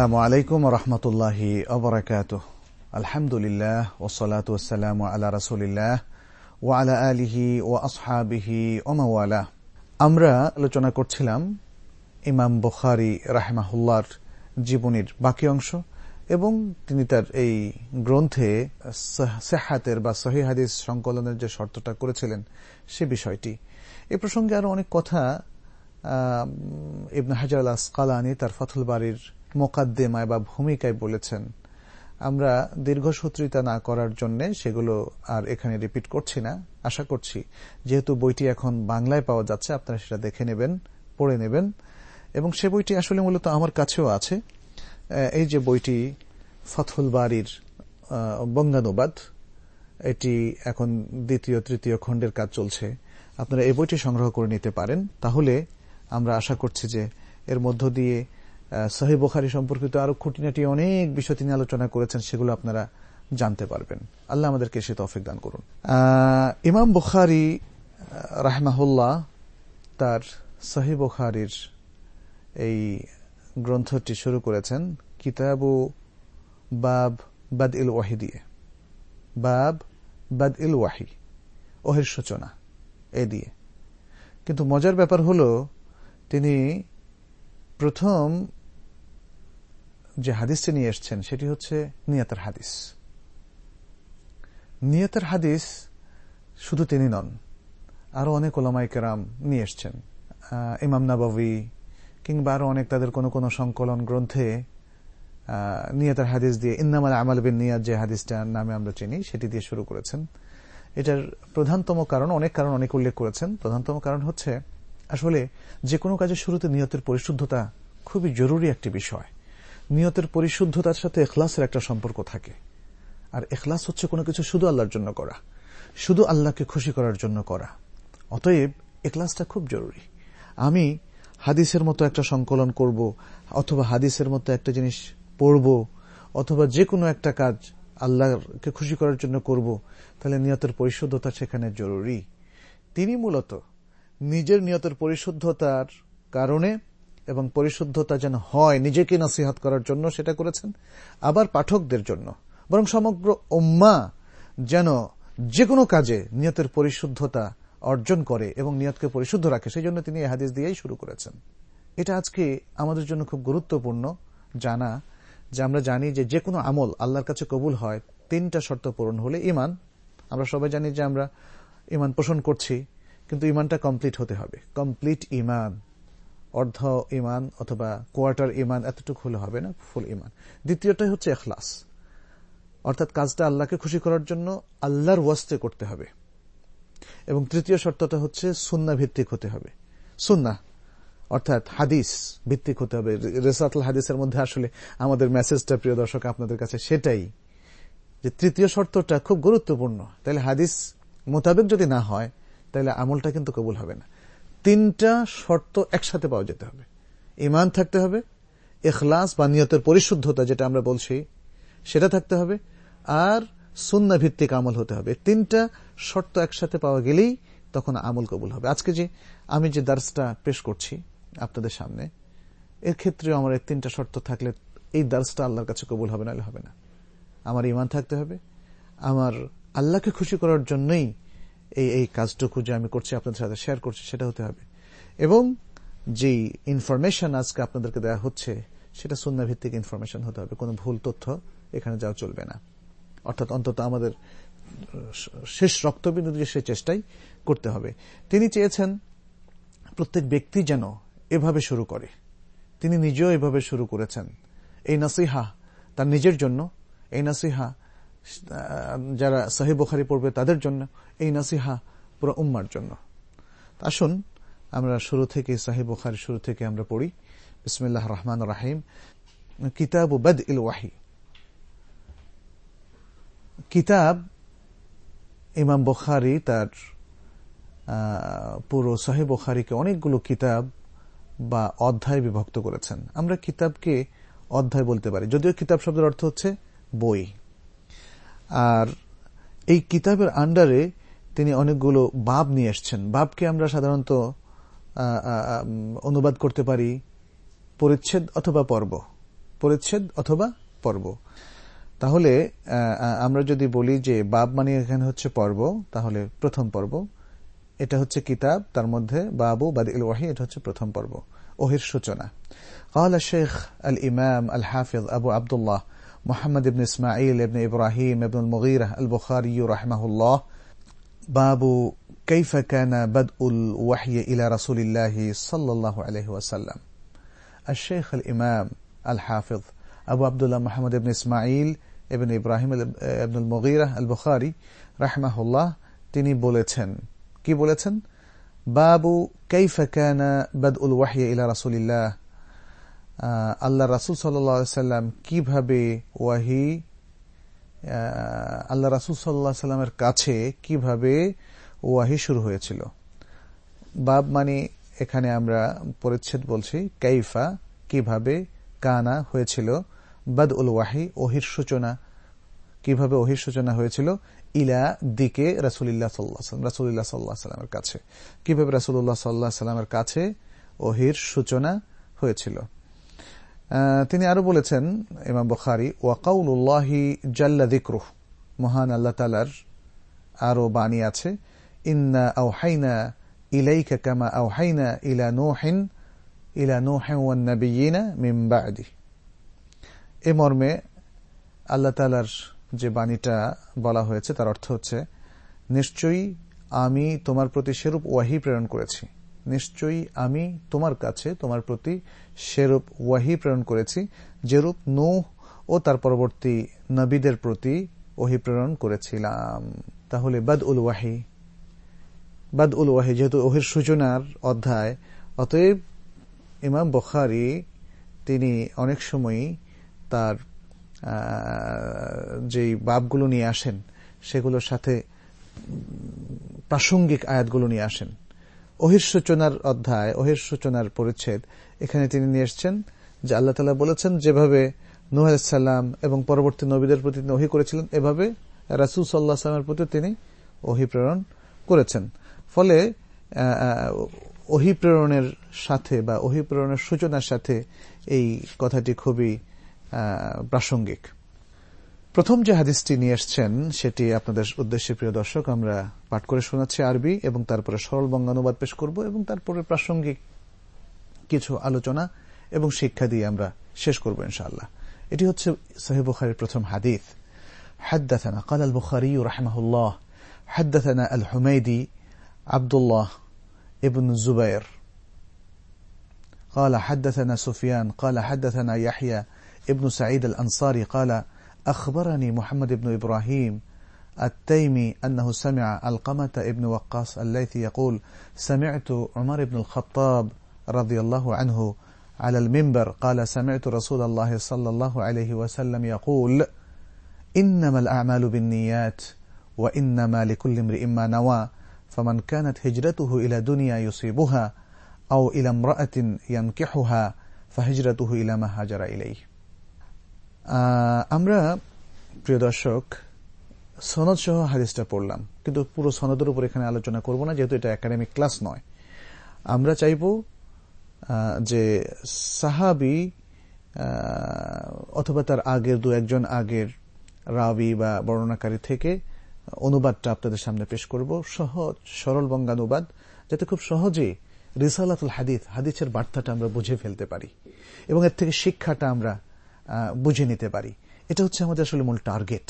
আসসালামু আলাইকুম রহমতুল্লাহি অবরাকাত আলহামদুলিল্লাহ ওসলাত ওসালাম আলা রসুলিল্লাহ ও আলা আলিহি ও আসহাবিহি ওমাওয়ালা আমরা আলোচনা করছিলাম ইমাম বখারি রাহমাহুল্লার জীবনীর বাকি অংশ এবং তিনি তার এই গ্রন্থে সেহাতের বা সহি হাদিস সংকলনের যে শর্তটা করেছিলেন সে বিষয়টি। এ প্রসঙ্গে আরও অনেক কথা ইবন হাজার আসকালানি তার ফথল বাড়ির মোকাদ্দেমায় বা ভূমিকায় বলেছেন। আমরা দীর্ঘসূত্রিতা না করার জন্য সেগুলো আর এখানে রিপিট করছি না। আশা করছি, যেহেতু বইটি এখন বাংলায় পাওয়া যাচ্ছে, আপনারা সেটা দেখে নেবেন, পড়ে নেবেন। এবং সে বইটি আসলে মূলত আমার কাছেও আছে। এই যে বইটি ফথুল বাড়ির বঙ্গানুবাদ, এটি এখন দ্বিতীয়, তৃতীয় খণ্ডের কাজ চলছে। আপনারা এই বইটি সংগ্রহ করে নিতে পারেন। তাহলে আমরা আশা করছি যে এর মধ্য দিয়ে সহি বোখারি সম্পর্কিত আরও খুঁটিনাটি অনেক বিষয় তিনি আলোচনা করেছেন, সেগুলো আপনারা জানতে পারবেন। আল্লাহ আমাদেরকে সে তফিক দান করুন। ইমাম বুখারি রাহমাহুল্লাহ তার সহি বুখারির এই গ্রন্থটি শুরু করেছেন, কিতাবু বাব বাদ ইল ওয়াহি দিয়ে। বাব বাদ ইল ওয়াহি, ওহের সূচনা, এ দিয়ে। কিন্তু মজার ব্যাপার হল, তিনি প্রথম যে হাদিসটি নিয়ে এসছেন, সেটি হচ্ছে নিয়তের হাদিস। নিয়তের হাদিস শুধু তিনি নন, আরও অনেক ওলামাই কেরাম নিয়ে এসছেন। ইমাম নাবাবি কিংবা আরও অনেক তাদের কোনো কোনো সংকলন গ্রন্থে নিয়তের হাদিস দিয়ে ইন্নামাল আমাল বিন নিয়াত যে হাদিসটার নামে আমরা চিনি, সেটি দিয়ে শুরু করেছেন। এটার প্রধানতম কারণ, অনেক কারণ অনেক উল্লেখ করেছেন। প্রধানতম কারণ হচ্ছে, আসলে যে কোনো কাজের শুরুতে নিয়তের পরিশুদ্ধতা খুবই জরুরি একটি বিষয়। নিয়তের পরিশুদ্ধতার সাথে এখলাসের একটা সম্পর্ক থাকে। আর এখলাস হচ্ছে কোনো কিছু শুধু আল্লাহর জন্য করা। শুধু আল্লাহকে খুশি করার জন্য করা। অতএব এখলাসটা খুব জরুরি। আমি হাদিসের মতো একটা সংকলন করব, অথবা হাদিসের মতো একটা জিনিস পড়ব, অথবা যে কোনো একটা কাজ আল্লাহকে খুশি করার জন্য করব, তাহলে নিয়তের পরিশুদ্ধতা সেখানে জরুরি। তিনি মূলত নিজের নিয়তের পরিশুদ্ধতার কারণে এবং পরিশুদ্ধতা যেন হয়, নিজেকে নসিহাত করার জন্য সেটা করেছেন, আবার পাঠকদের জন্য। বরং সমগ্র উম্মা যেন যে কোনো কাজে নিয়তের পরিশুদ্ধতা অর্জন করে এবং নিয়তকে পরিশুদ্ধ রাখে, সেই জন্য তিনি হাদিস দিয়েই শুরু করেছেন। এটা আজকে আমাদের জন্য খুব গুরুত্বপূর্ণ জানা যে আমরা জানি যে যে কোনো আমল আল্লাহর কাছে কবুল হয়, তিনটা শর্ত পূরণ হলে ইমান আমরা সবাই জানি যে আমরা ইমান পোষণ করছি, কিন্তু ইমানটা কমপ্লিট হতে হবে। কমপ্লিট ইমান অর্ধ ইমান অথবা কোয়ার্টার ইমান এতটুকু হলে হবে না, ফুল ইমান দ্বিতীয়টাই হচ্ছে এখলাস। অর্থাৎ কাজটা আল্লাহকে খুশি করার জন্য আল্লাহর ওয়াস্তে করতে হবে। এবং তৃতীয় শর্তটা হচ্ছে সুন্না ভিত্তিক হতে হবে। সুন্না, অর্থাৎ হাদিস ভিত্তিক হতে হবে। রেসাতুল হাদিসের মধ্যে আসলে আমাদের মেসেজটা প্রিয় দর্শক, আপনাদের কাছে সেটাই যে তৃতীয় শর্তটা খুব গুরুত্বপূর্ণ। তাহলে হাদিস মোতাবেক যদি না হয়, তাহলে আমলটা কিন্তু কবুল হবে না। তিনটা শর্ত একসাথে পাওয়া যেতে হবে। ইমান থাকতে হবে এখলাস বা নিয়তের পরিশুদ্ধতা যেটা আমরা বলছি, সেটা থাকতে হবে, আর সুন্না ভিত্তিক আমল হতে হবে। তিনটা শর্ত একসাথে পাওয়া গেলেই তখন আমল কবুল হবে। আজকে যে আমি যে দার্সটা পেশ করছি আপনাদের সামনে, এর আমার এই তিনটা শর্ত থাকলে এই দার্সটা আল্লাহর কাছে কবুল হবে না হবে না। আমার ইমান থাকতে হবে, আমার আল্লাহকে খুশি করার জন্যই এই এই কাজটুকু যে আমি করছি, আপনাদের সাথে শেয়ার করছি, সেটা হতে হবে। এবং যে ইনফরমেশন আজকে আপনাদেরকে দেওয়া হচ্ছে, সেটা সুন্না ভিত্তিক ইনফরমেশন হতে হবে। কোনো ভুল তথ্য এখানে যাওয়া চলবে না। অর্থাৎ অন্তত আমাদের শেষ রক্তবিন্দু দিয়ে সে চেষ্টাই করতে হবে। তিনি চেয়েছেন প্রত্যেক ব্যক্তি যেন এভাবে শুরু করে। তিনি নিজেও এভাবে শুরু করেছেন। এই নাসিহা তার নিজের জন্য, এই নাসিহা যারা সাহেব বখারি পড়বে তাদের জন্য এই নাসিহা পুরো উম্মার জন্য। আসুন, আমরা শুরু থেকে সাহেব বখারি শুরু থেকে আমরা পড়ি। বিসমিল্লাহ রহমান রাহিম। কিতাব বদ ইল ওয়াহি। কিতাব ইমাম বখারি তার পুরো সাহেব বখারিকে অনেকগুলো কিতাব বা অধ্যায় বিভক্ত করেছেন। আমরা কিতাবকে অধ্যায় বলতে পারি। যদিও কিতাব শব্দের অর্থ হচ্ছে বই। আর এই কিতাবের আন্ডারে তিনি অনেকগুলো বাব নিয়ে এসছেন বাবকে আমরা সাধারণত অনুবাদ করতে পারি পরিচ্ছেদ অথবা পর্ব পরিচ্ছেদ অথবা পর্ব তাহলে আমরা যদি বলি যে বাব মানে এখানে হচ্ছে পর্ব তাহলে প্রথম পর্ব এটা হচ্ছে কিতাব তার মধ্যে বাবু বাদিল ওয়াহি এটা হচ্ছে প্রথম পর্ব ওহির সূচনা قال الشيخ الإمام الحافظ أبو عبد الله محمد بن إسماعيل بن إبراهيم بن المغيرة البخاري رحمه الله باب كيف كان بدء الوحي إلى رسول الله صلى الله عليه وسلم الشيخ الإمام الحافظ أبو عبد الله محمد بن إسماعيل ابن إبراهيم ابن المغيرة البخاري رحمه الله তিনি বলেছেন কি বলেছেন বাবু কাইফা কানা বাদউল ওয়াহিয়া ইলা রাসূলিল্লাহ আল্লাহ রাসূল সাল্লাম কীভাবে ওয়াহি আল্লাহ রাসূল আলাইহি সাল্লামের কাছে কীভাবে ওয়াহি শুরু হয়েছিল? বাব মানে এখানে আমরা পরিচ্ছেদ বলছি, কাইফা কীভাবে কানা হয়েছিল বাদ উল ওয়াহি, ওহির সূচনা কীভাবে ওহির সূচনা হয়েছিল, ইলা দিকে রাসুলিল্লাহ সাল্লাম, রাসুলিল্লাহ সাল্লাহ সাল্লামের কাছে। কীভাবে রাসুল্লাহ সাল্লাহ সাল্লামের কাছে ওহির সূচনা হয়েছিল? তিনি আরও বলেছেন, ইমাম বখারি ওয়াকাউল্লাহি জাল্লা দিক্রুহ মহান আল্লাহ তালার আরও বাণী আছে, ইন্না আউহাইনা ইলাইকা কামা আউহাইনা ইলা নোহেন ইলা নোহেন ওয়ান নবীনা মিম বাদি। এ মর্মে আল্লাহ তালার যে বাণীটা বলা হয়েছে, তার অর্থ হচ্ছে, নিশ্চয়ই আমি তোমার প্রতি সেরূপ ওয়াহি প্রেরণ করেছি। নিশ্চয়ই আমি তোমার কাছে তোমার প্রতি সেরূপ ওয়াহি প্রেরণ করেছি, যেরূপ নূহ ও তার পরবর্তী নবীদের প্রতি ওহি প্রেরণ করেছিলাম। তাহলে বাদ উল ওয়াহি। বাদ উল ওয়াহি যেহেতু ওহির সূচনার অধ্যায়, অতএব ইমাম বখারি তিনি অনেক সময়ই তার যেই বাপগুলো নিয়ে আসেন, সেগুলোর সাথে প্রাসঙ্গিক আয়াতগুলো নিয়ে আসেন। অহির সূচনার অধ্যায় অহির সূচনার পরিচ্ছেদ এখানে তিনি নিয়ে এসছেন, যে আল্লাহ তালা বলেছেন যেভাবে নুহ সাল্লাম এবং পরবর্তী নবীদের প্রতি ওহি করেছিলেন, এভাবে রাসুল সাল্লাহ সাল্লামের প্রতি তিনি ওহি প্রেরণ করেছেন। ফলে ওহি প্রেরণের সাথে বা ওহি প্রেরণের সূচনার সাথে এই কথাটি খুবই প্রাসঙ্গিক। প্রথম যে হাদিসটি নিয়ে এসছেন সেটি আপনাদের উদ্দেশ্যে প্রিয় দর্শক আমরা পাঠ করে শোনাচ্ছি আরবি এবং তারপরে সরল বঙ্গানুবাদ পেশ করব এবং তারপরে প্রাসঙ্গিক কিছু আলোচনা এবং শিক্ষা দিয়ে আমরা শেষ করব ইনশাআল্লাহ এটি হচ্ছে সাহেব বুখারির প্রথম হাদিস حدثنا قال البخاري رحمه الله حدثنا الحميدي عبد الله ابن الزبير قال حدثنا سفيان قال حدثنا يحيى ابن سعيد الأنصاري قال أخبرني محمد بن إبراهيم التيمي أنه سمع القمة ابن وقاص الليثي يقول سمعت عمر بن الخطاب رضي الله عنه على المنبر قال سمعت رسول الله صلى الله عليه وسلم يقول إنما الأعمال بالنيات وإنما لكل امرئ ما نوى فمن كانت هجرته إلى دنيا يصيبها أو إلى امرأة ينكحها فهجرته إلى ما هاجر إليه. আমরা, প্রিয় দর্শক সনদ সহ হাদিসটা পড়লাম, কিন্তু পুরো সনদের উপর এখানে আলোচনা করব না, যেহেতু এটা একাডেমিক ক্লাস নয়। আমরা চাইব যে সাহাবি অথবা তার আগের দু একজন আগের রাবি বা বর্ণনাকারী থেকে অনুবাদটা আপনাদের সামনে পেশ করব। সহজ, সরল বঙ্গানুবাদ, যাতে খুব সহজে রিসালাতুল হাদিস, হাদিসের বার্তাটা আমরা বুঝে ফেলতে পারি। এবং এর থেকে শিক্ষাটা আমরা বুঝে নিতে পারি। এটা হচ্ছে আমাদের আসলে মূল টার্গেট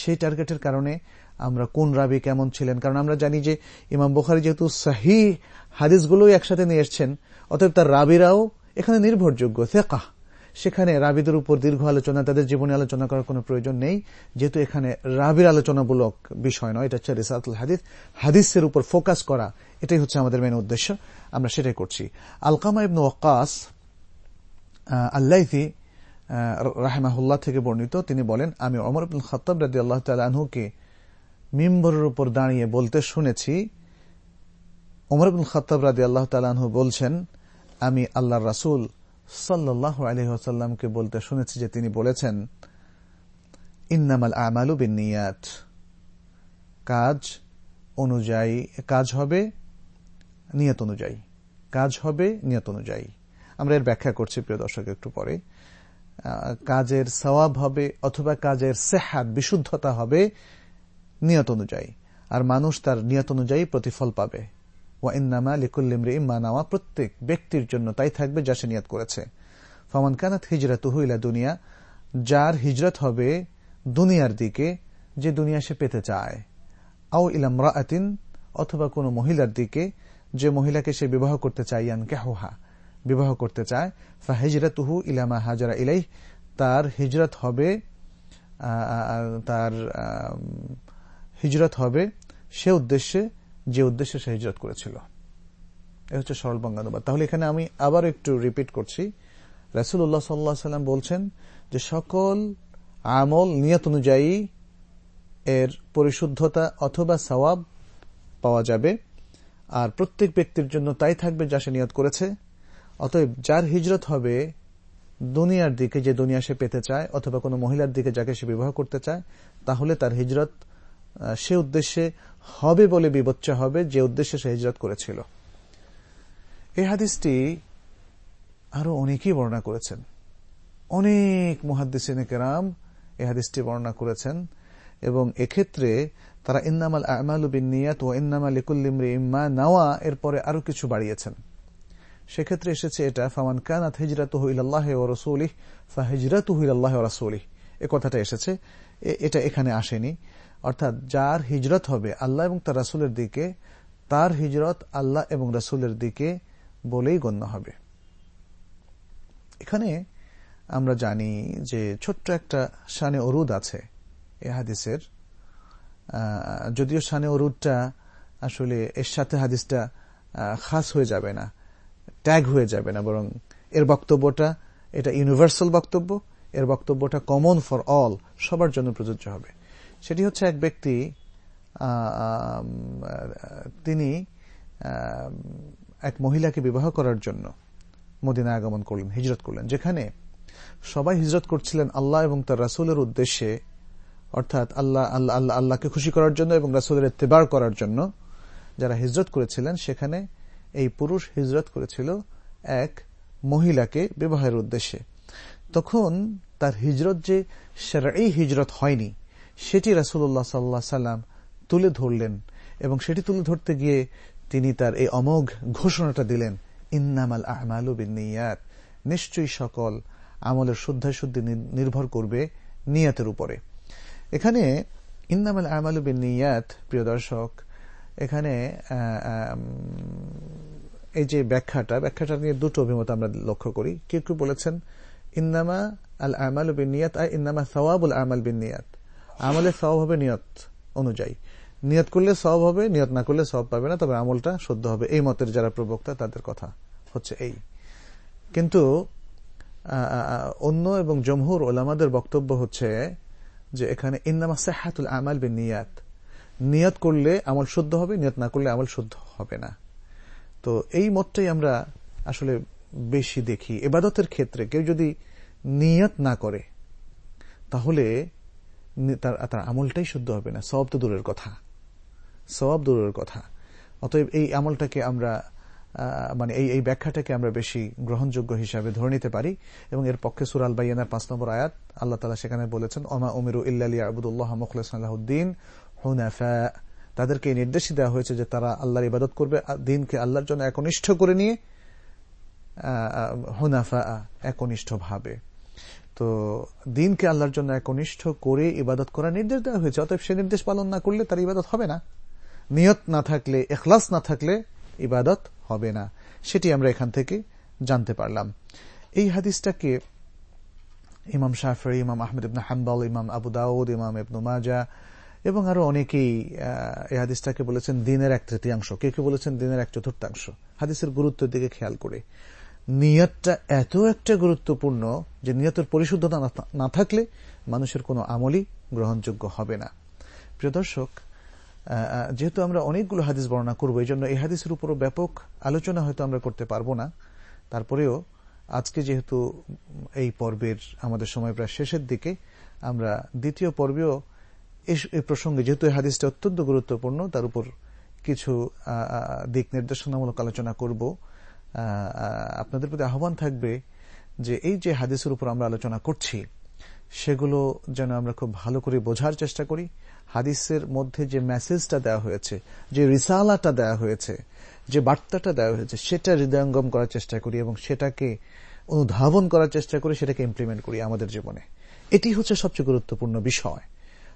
সেই টার্গেটের কারণে আমরা কোন রাবি কেমন ছিলেন? কারণ আমরা জানি যে ইমাম বুখারি যেহেতু সাহি হাদিসগুলোই একসাথে নিয়ে এসছেন, অতএব তার রাবিরাও এখানে নির্ভরযোগ্য থেকা সেখানে রাবিদের উপর দীর্ঘ আলোচনা, তাদের জীবনে আলোচনা করার কোনো প্রয়োজন নেই। যেহেতু এখানে রাবির আলোচনামূলক বিষয় নয়, এটা হচ্ছে রিসাতুল হাদিস। হাদিসের উপর ফোকাস করা, এটাই হচ্ছে আমাদের মেন উদ্দেশ্য। আমরা সেটাই করছি। আলকামা ইবনু ওকাস আল্লাইথি রাহেমাহুল্লাহ থেকে বর্ণিত, তিনি বলেন, আমি অমর আব্দুল খত্তাব রাদি আল্লাহ তালহুকে মিম্বরের উপর দাঁড়িয়ে বলতে শুনেছি। ওমর আব্দুল খত্তাব রাদি আল্লাহ তালাহু বলছেন, আমি আল্লাহ রাসুল সাল্লাহ আলহিহাসাল্লামকে বলতে শুনেছি যে তিনি বলেছেন, ইন্নামাল আমালু বিনিয়াত কাজ অনুযায়ী, কাজ হবে নিয়ত অনুযায়ী। কাজ হবে নিয়ত অনুযায়ী। আমরা এর ব্যাখ্যা করছি, প্রিয় দর্শক, একটু পরে। কাজের সওয়াব হবে অথবা কাজের সেহাত, বিশুদ্ধতা হবে নিয়ত অনুযায়ী। আর মানুষ তার নিয়ত অনুযায়ী প্রতিফল পাবে। ওয়াইনামা লিকুল্লিমরি ইম্মানাওয়া প্রত্যেক ব্যক্তির জন্য তাই থাকবে যা সে নিয়ত করেছে। ফমান কানাত হিজরত ইলা দুনিয়া, যার হিজরত হবে দুনিয়ার দিকে, যে দুনিয়া সে পেতে চায়। আও ইলাম রাতিন অথবা কোনো মহিলার দিকে, যে মহিলাকে সে বিবাহ করতে চায় ইয়ান কেহা বিবাহ করতে চায়। ফা হিজরতুহু ইলামা হাজারা ইলাই তার হিজরত হবে তার হিজরত হবে সে উদ্দেশ্যে, যে উদ্দেশ্যে সে হিজরত করেছিল। এ হচ্ছে সরল বঙ্গানুবাদ। তাহলে এখানে আমি আবার একটু রিপিট করছি। রাসুল্লাহ সাল্লাহ সাল্লাম বলছেন যে সকল আমল নিয়ত অনুযায়ী এর পরিশুদ্ধতা অথবা সওয়াব পাওয়া যাবে। আর প্রত্যেক ব্যক্তির জন্য তাই থাকবে যা সে নিয়ত করেছে। অতএব যার হিজরত হবে দুনিয়ার দিকে যে দুনিয়া সে পেতে চায়, অথবা কোনো মহিলার দিকে যাকে সে বিবাহ করতে চায়, তাহলে তার হিজরত সে উদ্দেশ্যে হবে বলে বিবচ্চা হবে যে উদ্দেশ্যে সে হিজরত করেছিল। এই হাদিসটি আরও অনেকেই বর্ণনা করেছেন। অনেক মহাদ্দিসিন কেরাম এই হাদিসটি বর্ণনা করেছেন এবং এক্ষেত্রে তারা ইন্নামাল আমাল বিনিয়াত ও ইন্নামাল ইকুল্লিমরি ইম্মা নাওয়া এরপরে আরও কিছু বাড়িয়েছেন। সেক্ষেত্রে এসেছে এটা, ফামান কানাত হিজরাত ইল্লাহ ও রসুলিহ ফা হিজরাত ইল্লাহ ও রসুলিহ। এ কথাটা এসেছে। এটা এখানে আসেনি। অর্থাৎ যার হিজরত হবে আল্লাহ এবং তার রাসুলের দিকে, তার হিজরত আল্লাহ এবং রাসুলের দিকে বলেই গণ্য হবে। এখানে আমরা জানি যে ছোট্ট একটা শানে অরুদ আছে এ হাদিসের। যদিও শানে অরুদটা আসলে এর সাথে হাদিসটা খাস হয়ে যাবে না। ট্যাগ হয়ে যাবে না, বরং এর বক্তব্যটা, এটা ইউনিভার্সাল বক্তব্য, এর বক্তব্যটা কমন ফর অল সবার জন্য প্রযোজ্য হবে। সেটি হচ্ছে এক ব্যক্তি তিনি এক মহিলাকে বিবাহ করার জন্য মদিনা আগমন করলেন, হিজরত করলেন, যেখানে সবাই হিজরত করছিলেন আল্লাহ এবং তার রাসুলের উদ্দেশ্যে, অর্থাৎ আল্লাহ আল্লাহ আল্লাহ, আল্লাহকে খুশি করার জন্য এবং রাসুলের এত্তেবার করার জন্য যারা হিজরত করেছিলেন, সেখানে এই পুরুষ হিজরত করেছিল এক মহিলাকে বিবাহের উদ্দেশ্যে। তখন তার হিজরত যে সেরাই হিজরত হয়নি, সেটি রাসুল্লাহ সাল্লাহ সাল্লাম তুলে ধরলেন এবং সেটি তুলে ধরতে গিয়ে তিনি তার এই অমোঘ ঘোষণাটা দিলেন, ইন্নামাল আহমালু বিনিয়াত নিশ্চয়ই সকল আমলের শুদ্ধা শুদ্ধি নির্ভর করবে নিয়াতের উপরে। এখানে ইন্নামাল আমালু বিনিয়াত প্রিয় দর্শক এখানে এই যে ব্যাখ্যাটা ব্যাখ্যাটা নিয়ে দুটো অভিমত আমরা লক্ষ্য করি। কেউ কেউ বলেছেন? ইন্নামা আল আমাল বিন নিয়াত আর ইন্নামা সওয়াবুল আমাল বিন নিয়াত আমলের সওয়াব হবে নিয়ত অনুযায়ী। নিয়ত করলে সব হবে, নিয়ত না করলে সব পাবে না, তবে আমলটা শুদ্ধ হবে। এই মতের যারা প্রবক্তা, তাদের কথা হচ্ছে এই। কিন্তু অন্য এবং জমহুর ওলামাদের বক্তব্য হচ্ছে যে এখানে ইন্নামা সেহাতুল আমাল বিন নিয়াত নিয়ত করলে আমল শুদ্ধ হবে, নিয়ত না করলে আমল শুদ্ধ হবে না। তো এই মতটাই আমরা আসলে বেশি দেখি। এবাদতের ক্ষেত্রে কেউ যদি নিয়ত না করে, তাহলে তার তার আমলটাই শুদ্ধ হবে না। সব তো দূরের কথা। সব দূরের কথা। অতএব এই আমলটাকে আমরা মানে এই এই ব্যাখ্যাটাকে আমরা বেশি গ্রহণযোগ্য হিসাবে ধরে নিতে পারি এবং এর পক্ষে সুরাল বাইয়ানার পাঁচ নম্বর আয়াত আল্লাহ তালা সেখানে বলেছেন, ওমা উমিরু ইল্লাহ আবুদুল্লাহ মুখলাসুদ্দিন হুনাফা, তাদেরকে নির্দেশ দেওয়া হয়েছে যে তারা আল্লাহর ইবাদত করবে দিনকে আল্লাহর জন্য একনিষ্ঠ করে নিয়ে হুনাফা একনিষ্ঠ ভাবে তো দিনকে আল্লাহর জন্য একনিষ্ঠ করে ইবাদত করার নির্দেশ দেওয়া হয়েছে, অতএব সে নির্দেশ পালন না করলে তার ইবাদত হবে না। নিয়ত না থাকলে, এখলাস না থাকলে ইবাদত হবে না। সেটি আমরা এখান থেকে জানতে পারলাম। এই হাদিসটাকে ইমাম শাহফরি ইমাম আহমেদ ইবনা হাম্বাল, ইমাম আবু দাউদ, ইমাম ইবনু মাজা এবং আরও অনেকেই এই হাদিসটাকে বলেছেন দিনের এক তৃতীয়াংশ। কে কে বলেছেন দিনের এক চতুর্থাংশ? হাদিসের গুরুত্বের দিকে খেয়াল করে। নিয়তটা এত একটা গুরুত্বপূর্ণ যে নিয়তের পরিশুদ্ধতা না থাকলে মানুষের কোনো আমলই গ্রহণযোগ্য হবে না। প্রিয় দর্শক যেহেতু আমরা অনেকগুলো হাদিস বর্ণনা করব, এই জন্য এই হাদিসের উপরও ব্যাপক আলোচনা হয়তো আমরা করতে পারব না। তারপরেও আজকে যেহেতু এই পর্বের আমাদের সময় প্রায় শেষের দিকে, আমরা দ্বিতীয় পর্বেও এই প্রসঙ্গে যেহেতু এই হাদিসটা অত্যন্ত গুরুত্বপূর্ণ, তার উপর কিছু দিক নির্দেশনামূলক আলোচনা করব। আপনাদের প্রতি আহ্বান থাকবে যে এই যে হাদিসের উপর আমরা আলোচনা করছি, সেগুলো যেন আমরা খুব ভালো করে বোঝার চেষ্টা করি। হাদিসের মধ্যে যে মেসেজটা দেওয়া হয়েছে, যে রিসালাটা দেওয়া হয়েছে, যে বার্তাটা দেওয়া হয়েছে, সেটা হৃদয়ঙ্গম করার চেষ্টা করি এবং সেটাকে অনুধাবন করার চেষ্টা করি, সেটাকে ইমপ্লিমেন্ট করি আমাদের জীবনে। এটি হচ্ছে সবচেয়ে গুরুত্বপূর্ণ বিষয়।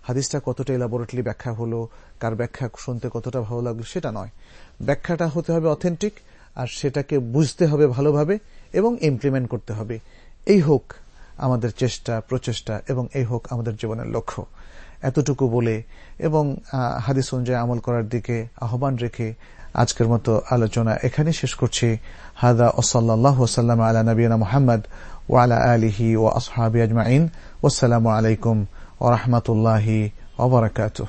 হাদিসটা কতটা এলাবোরেটলি ব্যাখ্যা হলো, কার ব্যাখ্যা শুনতে কতটা ভালো লাগল, সেটা নয়। ব্যাখ্যাটা হতে হবে অথেন্টিক আর সেটাকে বুঝতে হবে ভালোভাবে এবং ইমপ্লিমেন্ট করতে হবে। এই হোক আমাদের চেষ্টা, প্রচেষ্টা এবং এই হোক আমাদের জীবনের লক্ষ্য। এতটুকু বলে এবং হাদিস অনুযায়ী আমল করার দিকে আহ্বান রেখে আজকের মতো আলোচনা এখানে শেষ করছি। হাদা ওসাল্লাহ ওসাল্লাম আলা নবীনা মোহাম্মদ ওয়ালা আলিহি ও আসহাবি আজমাইন। ওসালামু আলাইকুম ورحمة الله وبركاته.